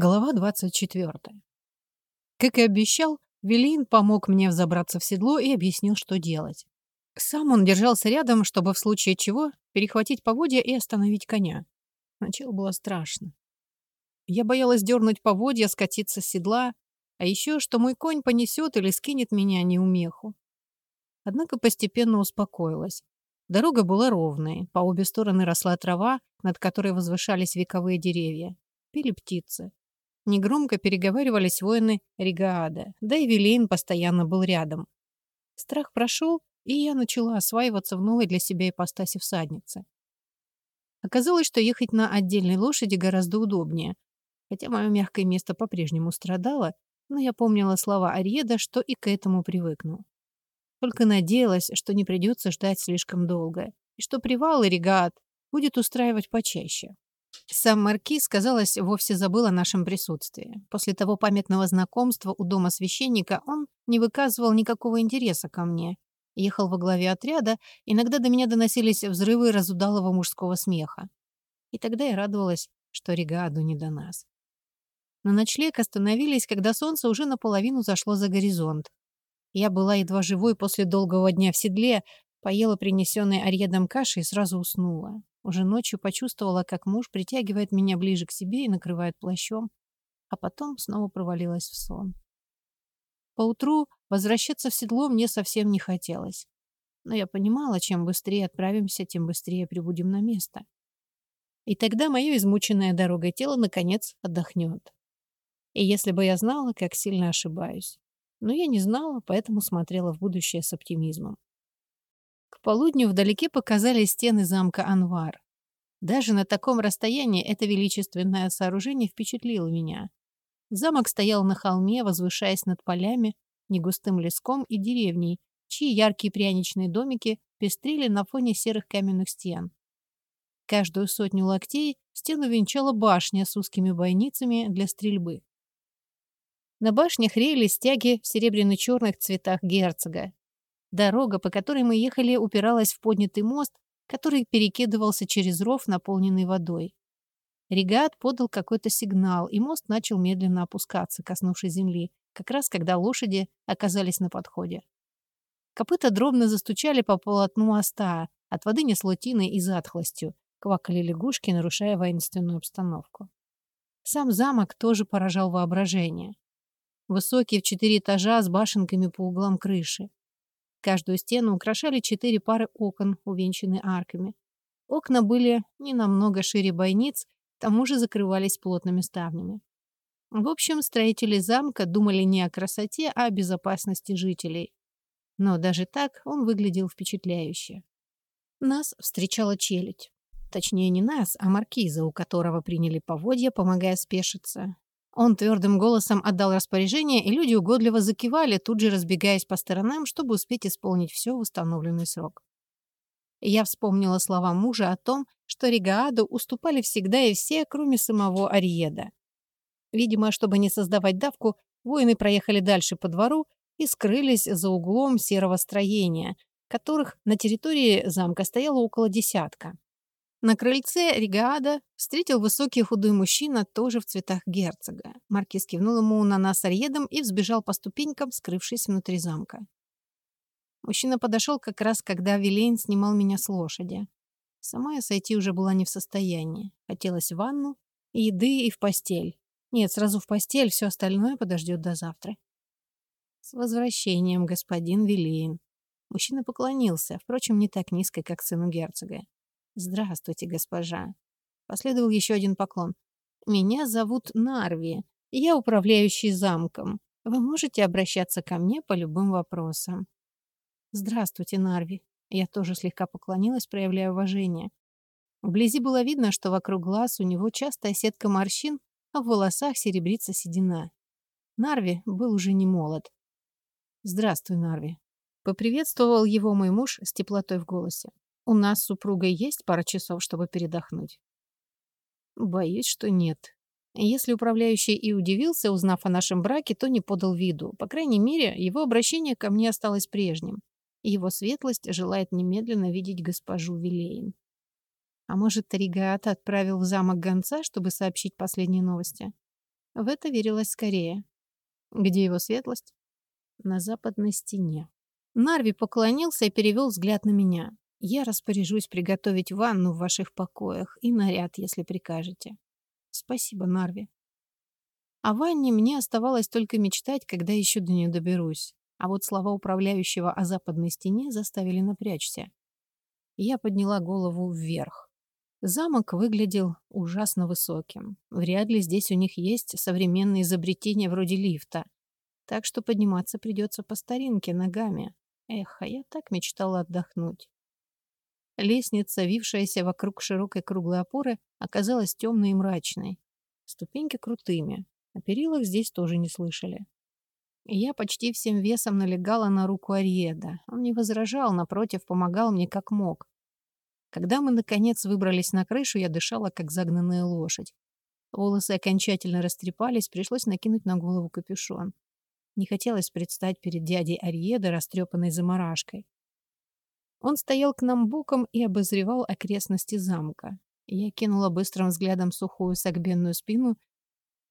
Глава 24. Как и обещал, Велин помог мне взобраться в седло и объяснил, что делать. Сам он держался рядом, чтобы в случае чего перехватить поводья и остановить коня. Сначала было страшно. Я боялась дернуть поводья, скатиться с седла, а еще, что мой конь понесет или скинет меня неумеху. Однако постепенно успокоилась. Дорога была ровной, по обе стороны росла трава, над которой возвышались вековые деревья. Пели птицы. Негромко переговаривались воины Ригаада, да и Вилейн постоянно был рядом. Страх прошел, и я начала осваиваться в новой для себя ипостаси всадницы. Оказалось, что ехать на отдельной лошади гораздо удобнее, хотя мое мягкое место по-прежнему страдало, но я помнила слова Ариеда, что и к этому привыкну. Только надеялась, что не придется ждать слишком долго, и что привал и регат будет устраивать почаще. Сам маркиз, казалось, вовсе забыл о нашем присутствии. После того памятного знакомства у дома священника он не выказывал никакого интереса ко мне. Ехал во главе отряда, иногда до меня доносились взрывы разудалого мужского смеха. И тогда я радовалась, что Регаду не до нас. На ночлег остановились, когда солнце уже наполовину зашло за горизонт. Я была едва живой после долгого дня в седле, поела принесенной Арьедом каши и сразу уснула. Уже ночью почувствовала, как муж притягивает меня ближе к себе и накрывает плащом, а потом снова провалилась в сон. Поутру возвращаться в седло мне совсем не хотелось. Но я понимала, чем быстрее отправимся, тем быстрее прибудем на место. И тогда мое измученное дорогой тело наконец отдохнет. И если бы я знала, как сильно ошибаюсь. Но я не знала, поэтому смотрела в будущее с оптимизмом. Полудню вдалеке показались стены замка Анвар. Даже на таком расстоянии это величественное сооружение впечатлило меня. Замок стоял на холме, возвышаясь над полями, негустым леском и деревней, чьи яркие пряничные домики пестрили на фоне серых каменных стен. Каждую сотню локтей стену венчала башня с узкими бойницами для стрельбы. На башнях реяли стяги в серебряно-черных цветах герцога, Дорога, по которой мы ехали, упиралась в поднятый мост, который перекидывался через ров, наполненный водой. Регат подал какой-то сигнал, и мост начал медленно опускаться, коснувшись земли, как раз когда лошади оказались на подходе. Копыта дробно застучали по полотну моста, от воды несло тиной и затхлостью, квакали лягушки, нарушая воинственную обстановку. Сам замок тоже поражал воображение. Высокий в четыре этажа с башенками по углам крыши. Каждую стену украшали четыре пары окон, увенчанные арками. Окна были не намного шире бойниц, к тому же закрывались плотными ставнями. В общем, строители замка думали не о красоте, а о безопасности жителей. Но даже так он выглядел впечатляюще. Нас встречала челядь. Точнее, не нас, а маркиза, у которого приняли поводья, помогая спешиться. Он твердым голосом отдал распоряжение, и люди угодливо закивали, тут же разбегаясь по сторонам, чтобы успеть исполнить все в установленный срок. Я вспомнила слова мужа о том, что Регааду уступали всегда и все, кроме самого Ариеда. Видимо, чтобы не создавать давку, воины проехали дальше по двору и скрылись за углом серого строения, которых на территории замка стояло около десятка. На крыльце Ригаада встретил высокий худой мужчина, тоже в цветах герцога. Маркиз кивнул ему на нас арьедом и взбежал по ступенькам, скрывшись внутри замка. Мужчина подошел как раз, когда Вилейн снимал меня с лошади. Сама я сойти уже была не в состоянии. Хотелось в ванну, еды и в постель. Нет, сразу в постель, все остальное подождет до завтра. С возвращением, господин Вилейн. Мужчина поклонился, впрочем, не так низко, как сыну герцога. «Здравствуйте, госпожа». Последовал еще один поклон. «Меня зовут Нарви. Я управляющий замком. Вы можете обращаться ко мне по любым вопросам». «Здравствуйте, Нарви». Я тоже слегка поклонилась, проявляя уважение. Вблизи было видно, что вокруг глаз у него частая сетка морщин, а в волосах серебрится седина. Нарви был уже не молод. «Здравствуй, Нарви». Поприветствовал его мой муж с теплотой в голосе. У нас с супругой есть пара часов, чтобы передохнуть? Боюсь, что нет. Если управляющий и удивился, узнав о нашем браке, то не подал виду. По крайней мере, его обращение ко мне осталось прежним. Его светлость желает немедленно видеть госпожу Вилейн. А может, Таригат отправил в замок гонца, чтобы сообщить последние новости? В это верилось скорее. Где его светлость? На западной стене. Нарви поклонился и перевел взгляд на меня. Я распоряжусь приготовить ванну в ваших покоях и наряд, если прикажете. Спасибо, Нарви. О ванне мне оставалось только мечтать, когда еще до нее доберусь. А вот слова управляющего о западной стене заставили напрячься. Я подняла голову вверх. Замок выглядел ужасно высоким. Вряд ли здесь у них есть современные изобретения вроде лифта. Так что подниматься придется по старинке ногами. Эх, а я так мечтала отдохнуть. Лестница, вившаяся вокруг широкой круглой опоры, оказалась темной и мрачной. Ступеньки крутыми. О перилах здесь тоже не слышали. Я почти всем весом налегала на руку Ариеда. Он не возражал, напротив, помогал мне как мог. Когда мы, наконец, выбрались на крышу, я дышала, как загнанная лошадь. Волосы окончательно растрепались, пришлось накинуть на голову капюшон. Не хотелось предстать перед дядей Ариеда, растрепанной заморашкой. Он стоял к нам боком и обозревал окрестности замка. Я кинула быстрым взглядом сухую согбенную спину,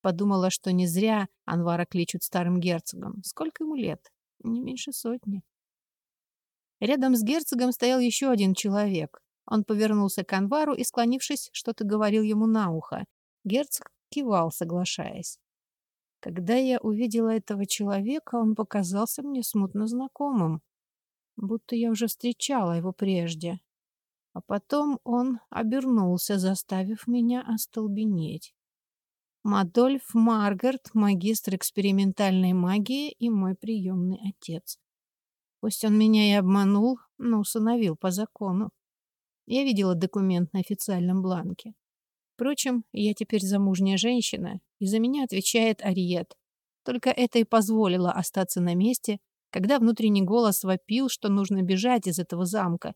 подумала, что не зря Анвара кличут старым герцогом. Сколько ему лет? Не меньше сотни. Рядом с герцогом стоял еще один человек. Он повернулся к Анвару и, склонившись, что-то говорил ему на ухо. Герцог кивал, соглашаясь. Когда я увидела этого человека, он показался мне смутно знакомым, будто я уже встречала его прежде. А потом он обернулся, заставив меня остолбенеть. Мадольф Маргарет, магистр экспериментальной магии и мой приемный отец. Пусть он меня и обманул, но усыновил по закону. Я видела документ на официальном бланке. Впрочем, я теперь замужняя женщина, и за меня отвечает Ариет. Только это и позволило остаться на месте, когда внутренний голос вопил, что нужно бежать из этого замка.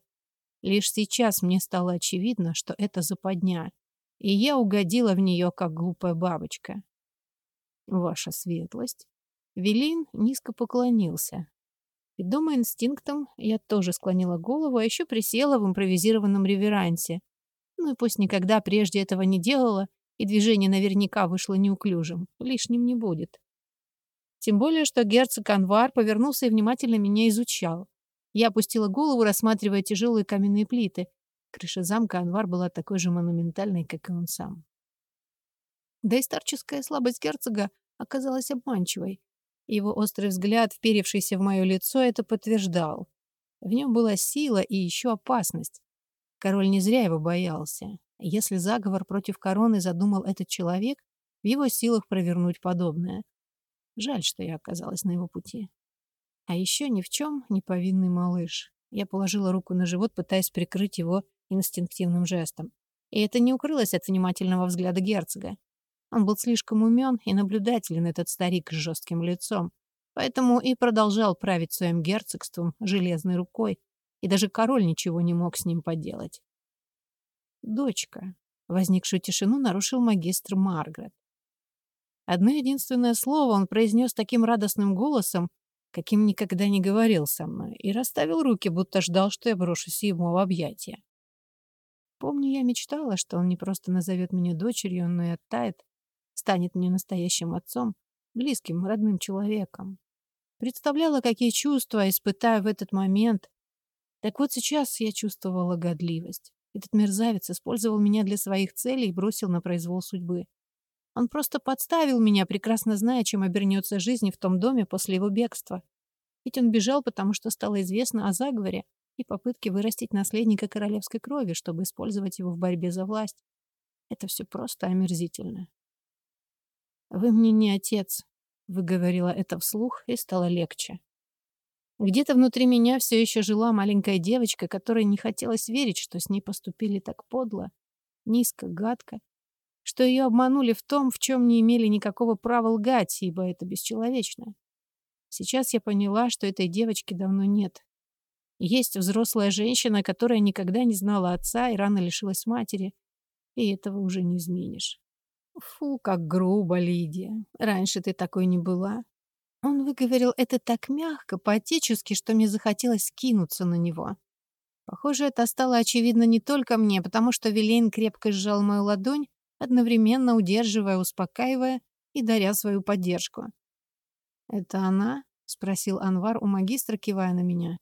Лишь сейчас мне стало очевидно, что это западня, и я угодила в нее, как глупая бабочка. Ваша светлость. Велин низко поклонился. И, дома инстинктом, я тоже склонила голову, а еще присела в импровизированном реверансе, ну и пусть никогда прежде этого не делала, и движение наверняка вышло неуклюжим, лишним не будет. Тем более, что герцог Анвар повернулся и внимательно меня изучал. Я опустила голову, рассматривая тяжелые каменные плиты. Крыша замка Анвар была такой же монументальной, как и он сам. Да и старческая слабость герцога оказалась обманчивой. Его острый взгляд, вперевшийся в мое лицо, это подтверждал. В нем была сила и еще опасность. Король не зря его боялся. Если заговор против короны задумал этот человек, в его силах провернуть подобное. Жаль, что я оказалась на его пути. А еще ни в чем не повинный малыш. Я положила руку на живот, пытаясь прикрыть его инстинктивным жестом. И это не укрылось от внимательного взгляда герцога. Он был слишком умен и наблюдателен, этот старик с жестким лицом. Поэтому и продолжал править своим герцогством железной рукой, и даже король ничего не мог с ним поделать. «Дочка», — возникшую тишину нарушил магистр Маргарет. Одно единственное слово он произнес таким радостным голосом, каким никогда не говорил со мной, и расставил руки, будто ждал, что я брошусь ему в объятия. Помню, я мечтала, что он не просто назовет меня дочерью, но и оттает, станет мне настоящим отцом, близким, родным человеком. Представляла, какие чувства испытаю в этот момент, так вот сейчас я чувствовала годливость. Этот мерзавец использовал меня для своих целей и бросил на произвол судьбы. Он просто подставил меня, прекрасно зная, чем обернется жизнь в том доме после его бегства. Ведь он бежал, потому что стало известно о заговоре и попытке вырастить наследника королевской крови, чтобы использовать его в борьбе за власть. Это все просто омерзительно. «Вы мне не отец», — выговорила это вслух, и стало легче. Где-то внутри меня все еще жила маленькая девочка, которой не хотелось верить, что с ней поступили так подло, низко, гадко, что ее обманули в том, в чем не имели никакого права лгать, ибо это бесчеловечно. Сейчас я поняла, что этой девочки давно нет. Есть взрослая женщина, которая никогда не знала отца и рано лишилась матери, и этого уже не изменишь. Фу, как грубо, Лидия. Раньше ты такой не была. Он выговорил это так мягко, по-отечески, что мне захотелось кинуться на него. Похоже, это стало очевидно не только мне, потому что Вилейн крепко сжал мою ладонь, одновременно удерживая, успокаивая, и даря свою поддержку. «Это она?» — спросил Анвар у магистра, кивая на меня.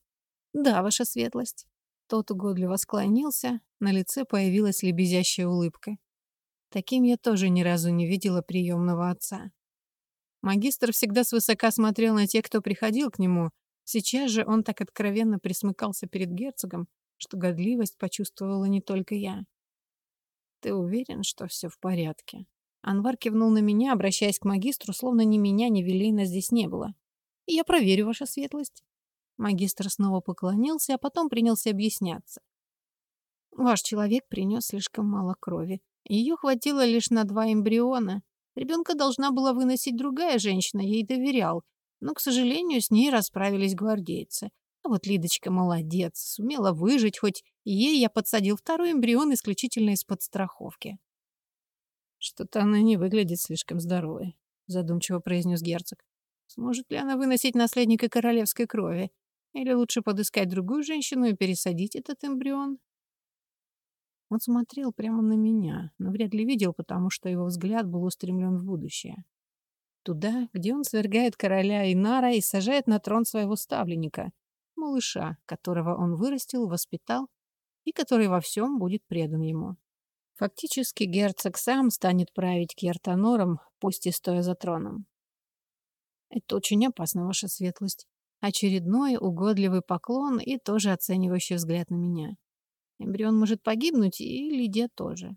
«Да, ваша светлость». Тот угодливо склонился, на лице появилась лебезящая улыбка. Таким я тоже ни разу не видела приемного отца. Магистр всегда свысока смотрел на тех, кто приходил к нему. Сейчас же он так откровенно присмыкался перед герцогом, что годливость почувствовала не только я. «Ты уверен, что все в порядке?» Анвар кивнул на меня, обращаясь к магистру, словно ни меня, ни Вилейна здесь не было. «Я проверю, ваша светлость». Магистр снова поклонился, а потом принялся объясняться. Ваш человек принес слишком мало крови. Ее хватило лишь на два эмбриона. Ребенка должна была выносить другая женщина, ей доверял. Но, к сожалению, с ней расправились гвардейцы. А вот Лидочка молодец, сумела выжить, хоть ей я подсадил второй эмбрион исключительно из-под страховки. Что-то она не выглядит слишком здоровой, задумчиво произнес герцог. Сможет ли она выносить наследника королевской крови? Или лучше подыскать другую женщину и пересадить этот эмбрион? Он смотрел прямо на меня, но вряд ли видел, потому что его взгляд был устремлен в будущее. Туда, где он свергает короля Инара и сажает на трон своего ставленника, малыша, которого он вырастил, воспитал и который во всем будет предан ему. Фактически герцог сам станет править Кьертанором, пусть и стоя за троном. Это очень опасно, ваша светлость. Очередной угодливый поклон и тоже оценивающий взгляд на меня. Эмбрион может погибнуть, и Лидия тоже.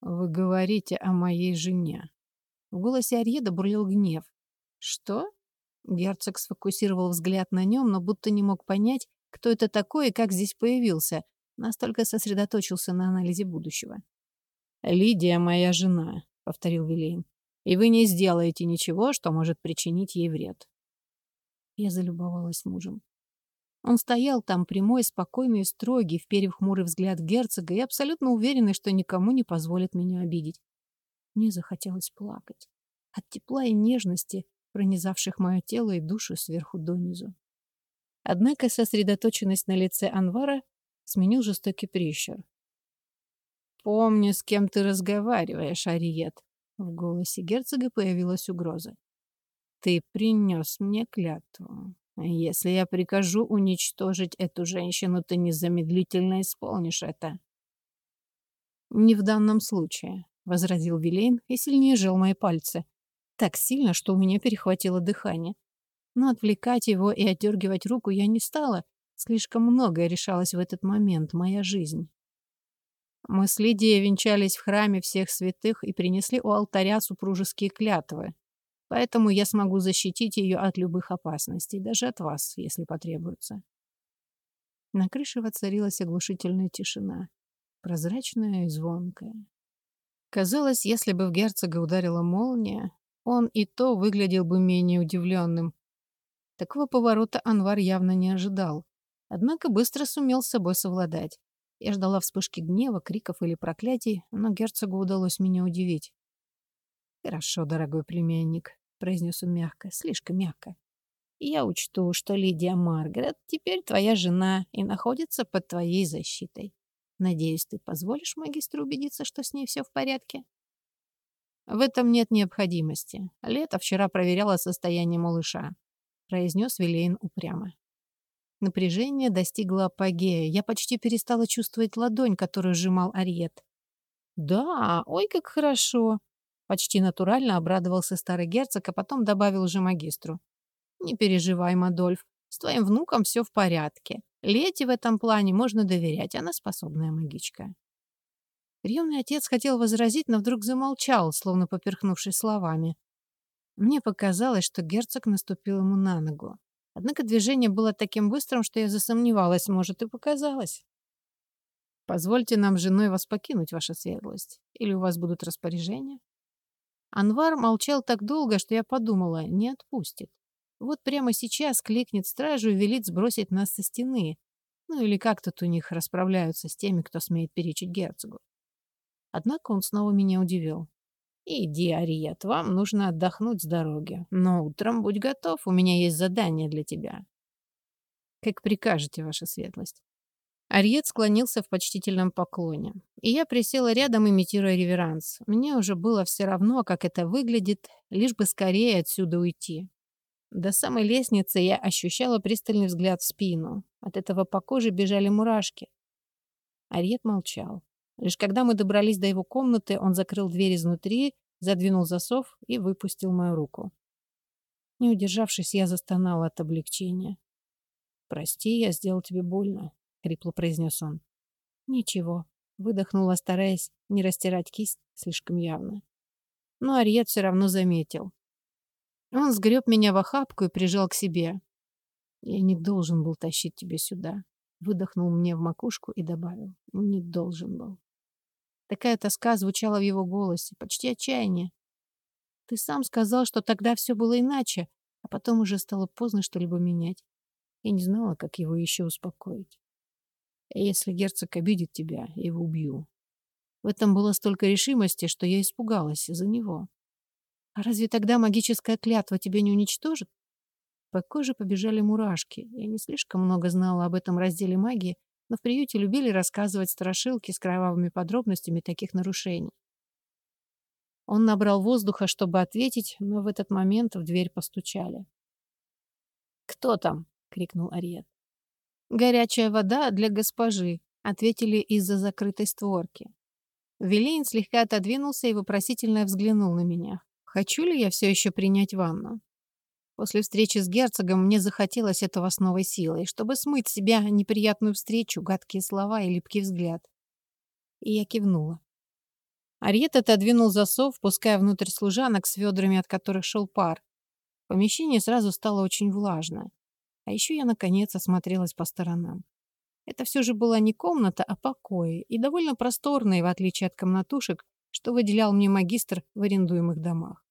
Вы говорите о моей жене. В голосе Арьеда бурлил гнев. Что? Герцог сфокусировал взгляд на нем, но будто не мог понять, кто это такой и как здесь появился. Настолько сосредоточился на анализе будущего. «Лидия моя жена», — повторил Вилейн. «И вы не сделаете ничего, что может причинить ей вред». Я залюбовалась мужем. Он стоял там прямой, спокойный и строгий, вперев хмурый взгляд герцога и абсолютно уверенный, что никому не позволит меня обидеть. Мне захотелось плакать. От тепла и нежности, пронизавших мое тело и душу сверху донизу. Однако сосредоточенность на лице Анвара сменил жестокий прищур. «Помни, с кем ты разговариваешь, Ариет». В голосе герцога появилась угроза. Ты принес мне клятву. Если я прикажу уничтожить эту женщину, ты незамедлительно исполнишь это. Не в данном случае, возразил Вилейн и сильнее сжал мои пальцы. Так сильно, что у меня перехватило дыхание. Но отвлекать его и отдергивать руку я не стала. Слишком многое решалось в этот момент, моя жизнь. Мы с Лидией венчались в храме всех святых и принесли у алтаря супружеские клятвы. Поэтому я смогу защитить ее от любых опасностей, даже от вас, если потребуется. На крыше воцарилась оглушительная тишина, прозрачная и звонкая. Казалось, если бы в герцога ударила молния, он и то выглядел бы менее удивленным. Такого поворота Анвар явно не ожидал, однако быстро сумел с собой совладать. Я ждала вспышки гнева, криков или проклятий, но герцогу удалось меня удивить. «Хорошо, дорогой племянник», — произнес он мягко, слишком мягко. «Я учту, что Лидия Маргарет теперь твоя жена и находится под твоей защитой. Надеюсь, ты позволишь магистру убедиться, что с ней все в порядке?» «В этом нет необходимости. Лето вчера проверяла состояние малыша», — произнес Вилейн упрямо. Напряжение достигло апогея. Я почти перестала чувствовать ладонь, которую сжимал Ариет. «Да, ой, как хорошо!» Почти натурально обрадовался старый герцог, а потом добавил уже магистру. «Не переживай, Мадольф, с твоим внуком все в порядке. Лете в этом плане можно доверять, она способная магичка». Приемный отец хотел возразить, но вдруг замолчал, словно поперхнувшись словами. Мне показалось, что герцог наступил ему на ногу. Однако движение было таким быстрым, что я засомневалась, может, и показалось. «Позвольте нам с женой вас покинуть, ваша светлость. Или у вас будут распоряжения?» Анвар молчал так долго, что я подумала, не отпустит. Вот прямо сейчас кликнет стражу и велит сбросить нас со стены. Ну или как тут у них расправляются с теми, кто смеет перечить герцогу. Однако он снова меня удивил. «Иди, Ариет, вам нужно отдохнуть с дороги. Но утром будь готов, у меня есть задание для тебя». «Как прикажете, ваша светлость». Ариет склонился в почтительном поклоне. И я присела рядом, имитируя реверанс. Мне уже было все равно, как это выглядит, лишь бы скорее отсюда уйти. До самой лестницы я ощущала пристальный взгляд в спину. От этого по коже бежали мурашки. Ариет молчал. Лишь когда мы добрались до его комнаты, он закрыл дверь изнутри, задвинул засов и выпустил мою руку. Не удержавшись, я застонала от облегчения. «Прости, я сделал тебе больно», — хрипло произнес он. «Ничего», — выдохнула, стараясь не растирать кисть слишком явно. Но Ариет все равно заметил. Он сгреб меня в охапку и прижал к себе. «Я не должен был тащить тебя сюда», — выдохнул мне в макушку и добавил. «Не должен был». Такая тоска звучала в его голосе, почти отчаяние. «Ты сам сказал, что тогда все было иначе, а потом уже стало поздно что-либо менять. Я не знала, как его еще успокоить. Если герцог обидит тебя, я его убью. В этом было столько решимости, что я испугалась за него. А разве тогда магическая клятва тебя не уничтожит? По коже побежали мурашки. Я не слишком много знала об этом разделе магии, но в приюте любили рассказывать страшилки с кровавыми подробностями таких нарушений. Он набрал воздуха, чтобы ответить, но в этот момент в дверь постучали. «Кто там?» — крикнул Ариет. «Горячая вода для госпожи», — ответили из-за закрытой створки. Велейн слегка отодвинулся и вопросительно взглянул на меня. «Хочу ли я все еще принять ванну?» После встречи с герцогом мне захотелось этого с новой силой, чтобы смыть с себя неприятную встречу, гадкие слова и липкий взгляд. И я кивнула. Ариет отодвинул засов, пуская внутрь служанок с ведрами, от которых шел пар. Помещение сразу стало очень влажно. А еще я, наконец, осмотрелась по сторонам. Это все же была не комната, а покои, и довольно просторные, в отличие от комнатушек, что выделял мне магистр в арендуемых домах.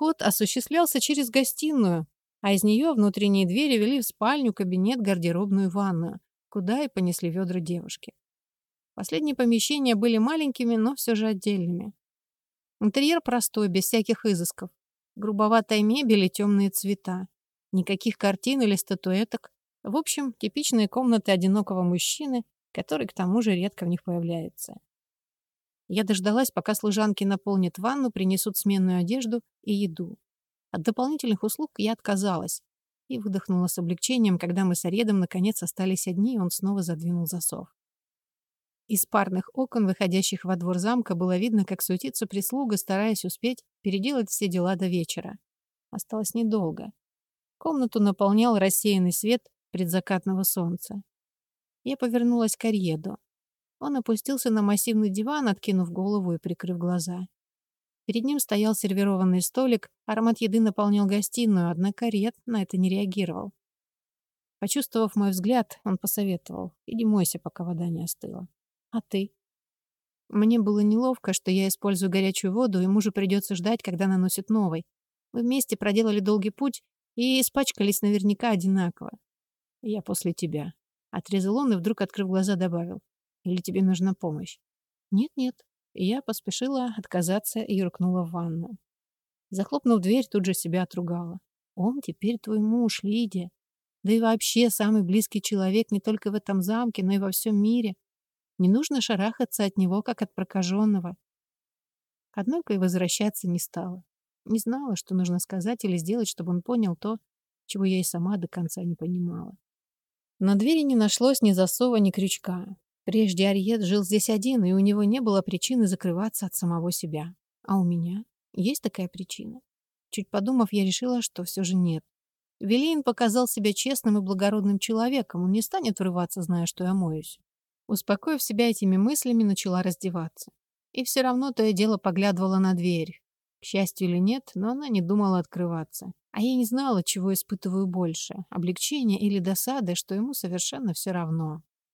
Вход осуществлялся через гостиную, а из нее внутренние двери вели в спальню, кабинет, гардеробную ванную, куда и понесли ведра девушки. Последние помещения были маленькими, но все же отдельными. Интерьер простой, без всяких изысков. Грубоватая мебель и темные цвета. Никаких картин или статуэток. В общем, типичные комнаты одинокого мужчины, который к тому же редко в них появляется. Я дождалась, пока служанки наполнят ванну, принесут сменную одежду и еду. От дополнительных услуг я отказалась и выдохнула с облегчением, когда мы с Оредом наконец остались одни, и он снова задвинул засов. Из парных окон, выходящих во двор замка, было видно, как суетится прислуга, стараясь успеть переделать все дела до вечера. Осталось недолго. Комнату наполнял рассеянный свет предзакатного солнца. Я повернулась к Арьеду. Он опустился на массивный диван, откинув голову и прикрыв глаза. Перед ним стоял сервированный столик, аромат еды наполнял гостиную, однако Арьед на это не реагировал. Почувствовав мой взгляд, он посоветовал. «Иди мойся, пока вода не остыла. А ты?» Мне было неловко, что я использую горячую воду, и мужу придется ждать, когда наносит новый. Мы вместе проделали долгий путь, и испачкались наверняка одинаково. Я после тебя. Отрезал он и вдруг, открыв глаза, добавил. Или тебе нужна помощь? Нет-нет. Я поспешила отказаться и юркнула в ванну. Захлопнув дверь, тут же себя отругала. Он теперь твой муж, Лидия. Да и вообще самый близкий человек не только в этом замке, но и во всем мире. Не нужно шарахаться от него, как от прокаженного. Однако и возвращаться не стала. Не знала, что нужно сказать или сделать, чтобы он понял то, чего я и сама до конца не понимала. На двери не нашлось ни засова, ни крючка. Прежде Ариет жил здесь один, и у него не было причины закрываться от самого себя. А у меня есть такая причина. Чуть подумав, я решила, что все же нет. Велейн показал себя честным и благородным человеком. Он не станет врываться, зная, что я моюсь. Успокоив себя этими мыслями, начала раздеваться. И все равно то и дело поглядывала на дверь. К счастью или нет, но она не думала открываться. А я не знала, чего испытываю больше – облегчение или досады, что ему совершенно все равно.